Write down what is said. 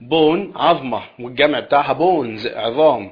بون عظمة والجمع بتاعها بونز عظام.